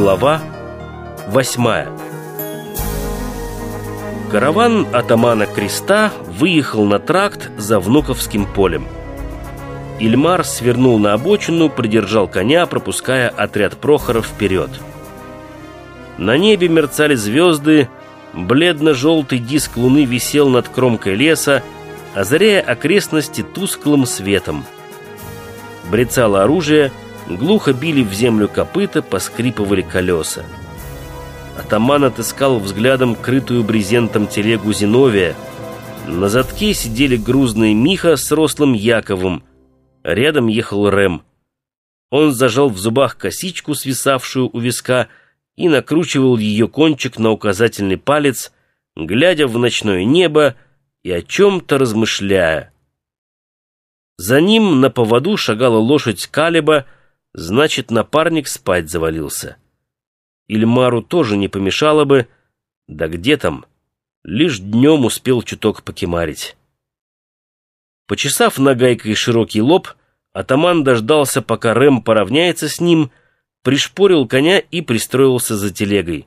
Глава восьмая Караван атамана Креста выехал на тракт за Внуковским полем. Ильмар свернул на обочину, придержал коня, пропуская отряд Прохора вперед. На небе мерцали звезды, бледно-желтый диск луны висел над кромкой леса, озаряя окрестности тусклым светом. Брецало оружие, глухо били в землю копыта, поскрипывали колеса. Атаман отыскал взглядом крытую брезентом телегу Зиновия. На задке сидели грузные Миха с рослым Яковом. Рядом ехал Рэм. Он зажал в зубах косичку, свисавшую у виска, и накручивал ее кончик на указательный палец, глядя в ночное небо и о чем-то размышляя. За ним на поводу шагала лошадь Калиба, значит, напарник спать завалился. Ильмару тоже не помешало бы, да где там, лишь днем успел чуток покемарить. Почесав нагайкой широкий лоб, атаман дождался, пока Рэм поравняется с ним, пришпорил коня и пристроился за телегой.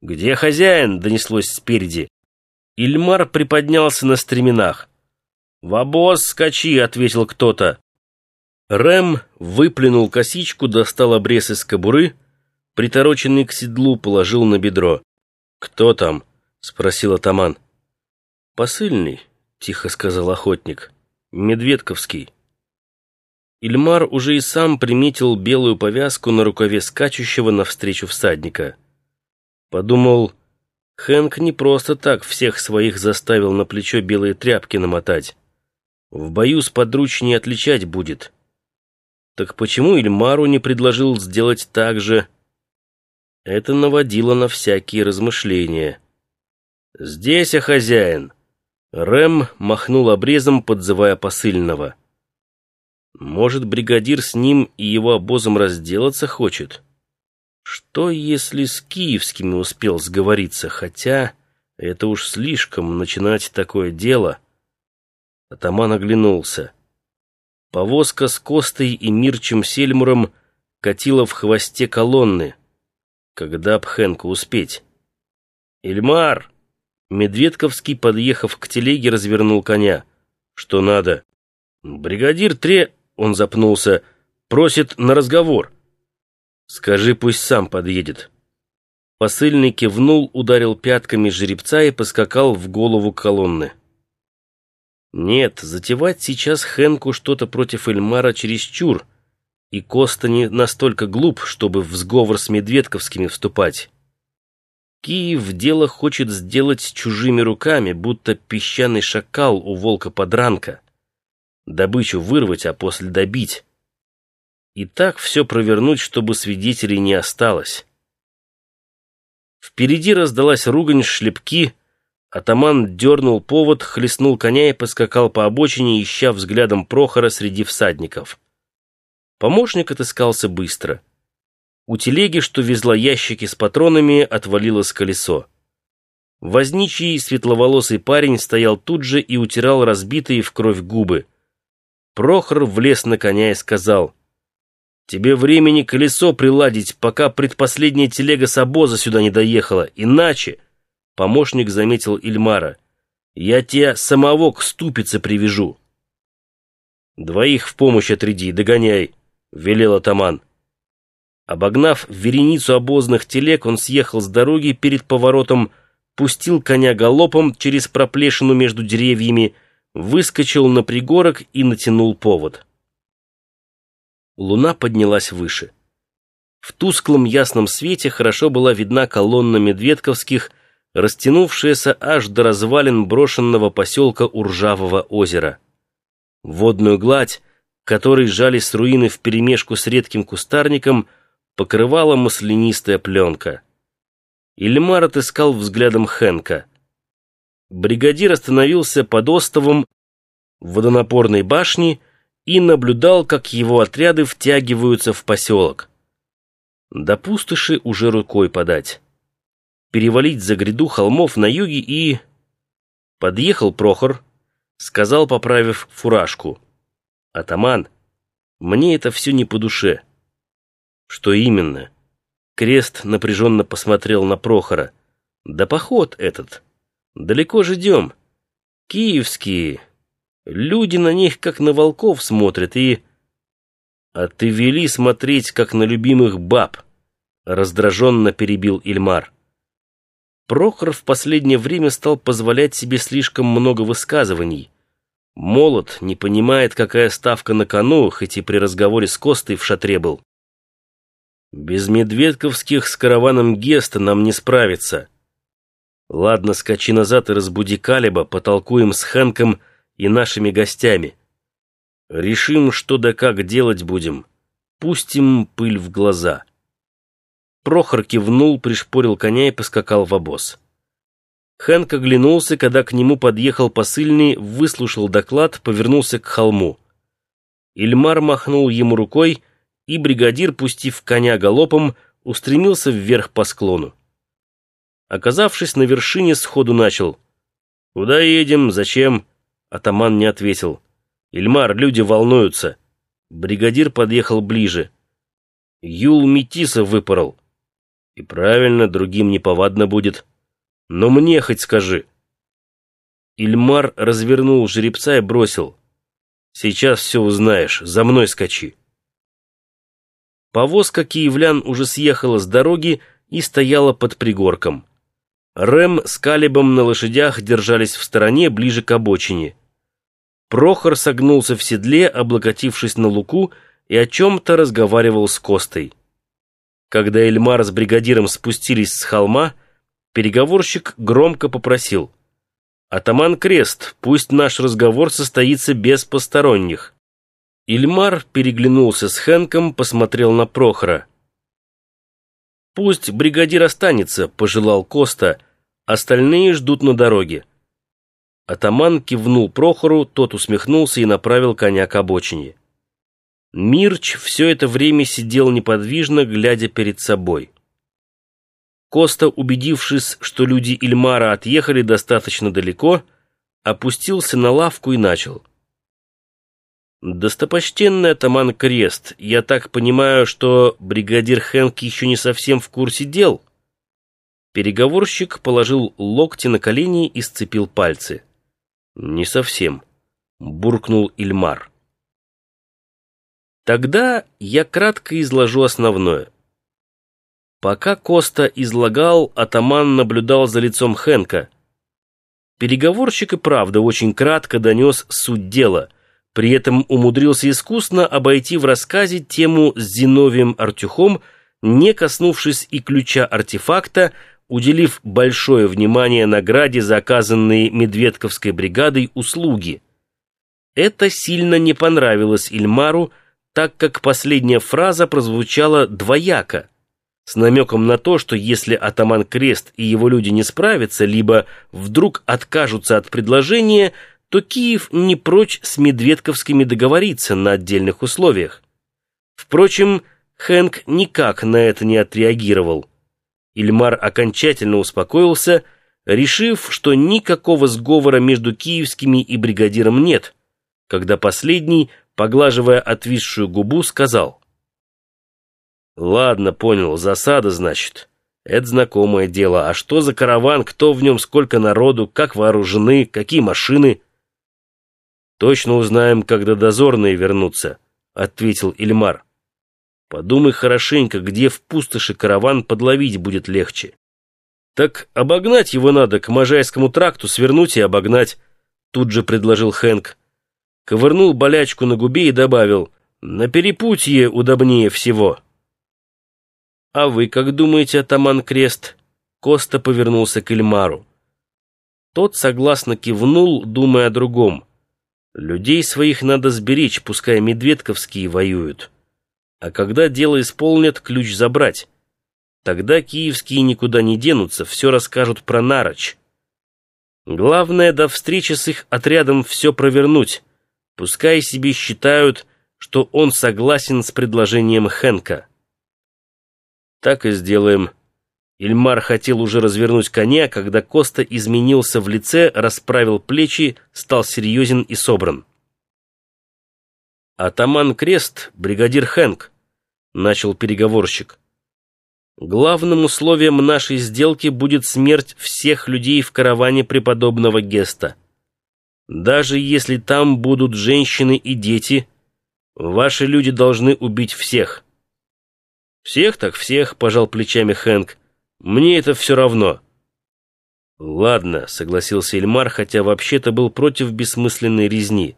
«Где хозяин?» — донеслось спереди. Ильмар приподнялся на стременах. «В обоз скачи!» — ответил кто-то. Рэм выплюнул косичку, достал обрез из кобуры, притороченный к седлу, положил на бедро. «Кто там?» — спросил атаман. «Посыльный», — тихо сказал охотник. «Медведковский». Ильмар уже и сам приметил белую повязку на рукаве скачущего навстречу всадника. Подумал, Хэнк не просто так всех своих заставил на плечо белые тряпки намотать. В бою с подручней отличать будет. Так почему Ильмару не предложил сделать так же? Это наводило на всякие размышления. «Здесь, а хозяин!» Рэм махнул обрезом, подзывая посыльного. Может, бригадир с ним и его обозом разделаться хочет? Что, если с киевскими успел сговориться, хотя это уж слишком начинать такое дело? Атаман оглянулся. Повозка с Костой и Мирчем Сельмуром катила в хвосте колонны. Когда б Хэнку успеть? «Ильмар!» Медведковский, подъехав к телеге, развернул коня. «Что надо?» «Бригадир Тре...» Он запнулся. «Просит на разговор». «Скажи, пусть сам подъедет». Посыльный кивнул, ударил пятками жеребца и поскакал в голову колонны. Нет, затевать сейчас Хенку что-то против Эльмара чересчур, и Коста не настолько глуп, чтобы в сговор с Медведковскими вступать. Киев дело хочет сделать чужими руками, будто песчаный шакал у волка-подранка добычу вырвать, а после добить. И так все провернуть, чтобы свидетелей не осталось. Впереди раздалась ругань, шлепки. Атаман дернул повод, хлестнул коня и поскакал по обочине, ища взглядом Прохора среди всадников. Помощник отыскался быстро. У телеги, что везла ящики с патронами, отвалилось колесо. Возничий светловолосый парень стоял тут же и утирал разбитые в кровь губы. Прохор влез на коня и сказал, «Тебе времени колесо приладить, пока предпоследняя телега с обоза сюда не доехала, иначе...» Помощник заметил Ильмара. «Я тебя самого к ступице привяжу». «Двоих в помощь отряди, догоняй», — велел атаман. Обогнав вереницу обозных телег, он съехал с дороги перед поворотом, пустил коня галопом через проплешину между деревьями, выскочил на пригорок и натянул повод. Луна поднялась выше. В тусклом ясном свете хорошо была видна колонна медведковских, растянувшаяся аж до развалин брошенного поселка Уржавого озера. Водную гладь, которой жались руины вперемешку с редким кустарником, покрывала маслянистая пленка. Ильмар отыскал взглядом Хенка бригадир остановился под остовом водонапорной башни и наблюдал, как его отряды втягиваются в поселок. До пустоши уже рукой подать. Перевалить за гряду холмов на юге и... Подъехал Прохор, сказал, поправив фуражку. «Атаман, мне это все не по душе». «Что именно?» Крест напряженно посмотрел на Прохора. «Да поход этот. Далеко же идем. Киевские. Люди на них, как на волков, смотрят, и...» «А ты вели смотреть, как на любимых баб», — раздраженно перебил Ильмар. Прохор в последнее время стал позволять себе слишком много высказываний. Молод, не понимает, какая ставка на кону, хоть и при разговоре с Костой в шатре был. Без медведковских с караваном Геста нам не справиться. Ладно, скачи назад и разбуди Калиба, потолкуем с Хэнком и нашими гостями. Решим, что да как делать будем. Пустим пыль в глаза. Прохор кивнул, пришпорил коня и поскакал в обоз. Хэнк оглянулся, когда к нему подъехал посыльный, выслушал доклад, повернулся к холму. Ильмар махнул ему рукой, и бригадир, пустив коня галопом, устремился вверх по склону. Оказавшись на вершине, сходу начал. «Куда едем? Зачем?» Атаман не ответил. «Ильмар, люди волнуются». Бригадир подъехал ближе. Юл Метиса выпорол. И правильно, другим неповадно будет. Но мне хоть скажи. Ильмар развернул жеребца и бросил. «Сейчас все узнаешь, за мной скачи». Повозка киевлян уже съехала с дороги и стояла под пригорком. Рэм с Калибом на лошадях держались в стороне, ближе к обочине. Прохор согнулся в седле, облокотившись на луку, и о чем-то разговаривал с Костой. Когда Эльмар с бригадиром спустились с холма, переговорщик громко попросил. «Атаман Крест, пусть наш разговор состоится без посторонних». Ильмар переглянулся с Хэнком, посмотрел на Прохора. «Пусть бригадир останется», — пожелал Коста, «остальные ждут на дороге». Атаман кивнул Прохору, тот усмехнулся и направил коня к обочине. Мирч все это время сидел неподвижно, глядя перед собой. Коста, убедившись, что люди Ильмара отъехали достаточно далеко, опустился на лавку и начал. «Достопочтенный атаман Крест, я так понимаю, что бригадир Хэнк еще не совсем в курсе дел?» Переговорщик положил локти на колени и сцепил пальцы. «Не совсем», — буркнул Ильмар. «Тогда я кратко изложу основное». Пока Коста излагал, атаман наблюдал за лицом Хэнка. Переговорщик и правда очень кратко донес суть дела — при этом умудрился искусно обойти в рассказе тему с Зиновием Артюхом, не коснувшись и ключа артефакта, уделив большое внимание награде за оказанные Медведковской бригадой услуги. Это сильно не понравилось Ильмару, так как последняя фраза прозвучала двояко, с намеком на то, что если атаман Крест и его люди не справятся, либо вдруг откажутся от предложения – то Киев не прочь с Медведковскими договориться на отдельных условиях. Впрочем, Хэнк никак на это не отреагировал. Ильмар окончательно успокоился, решив, что никакого сговора между киевскими и бригадиром нет, когда последний, поглаживая отвисшую губу, сказал. «Ладно, понял, засада, значит. Это знакомое дело. А что за караван, кто в нем, сколько народу, как вооружены, какие машины?» «Точно узнаем, когда дозорные вернутся», — ответил Ильмар. «Подумай хорошенько, где в пустоши караван подловить будет легче». «Так обогнать его надо, к Можайскому тракту свернуть и обогнать», — тут же предложил Хэнк. Ковырнул болячку на губе и добавил, «На перепутье удобнее всего». «А вы как думаете, атаман Крест?» Коста повернулся к Ильмару. Тот согласно кивнул, думая о другом — Людей своих надо сберечь, пускай медведковские воюют. А когда дело исполнят, ключ забрать. Тогда киевские никуда не денутся, все расскажут про Нарочь. Главное, до встречи с их отрядом все провернуть. Пускай себе считают, что он согласен с предложением Хенка. Так и сделаем. Ильмар хотел уже развернуть коня, когда Коста изменился в лице, расправил плечи, стал серьезен и собран. «Атаман Крест, бригадир Хэнк», — начал переговорщик. Главным условием нашей сделки будет смерть всех людей в караване преподобного Геста. Даже если там будут женщины и дети, ваши люди должны убить всех. Всех так всех, пожал плечами Хэнк. Мне это все равно. Ладно, согласился Эльмар, хотя вообще-то был против бессмысленной резни.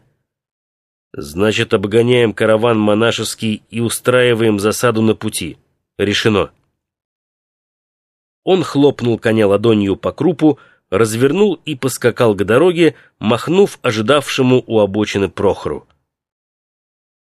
Значит, обгоняем караван монашеский и устраиваем засаду на пути. Решено. Он хлопнул коня ладонью по крупу, развернул и поскакал к дороге, махнув ожидавшему у обочины Прохору.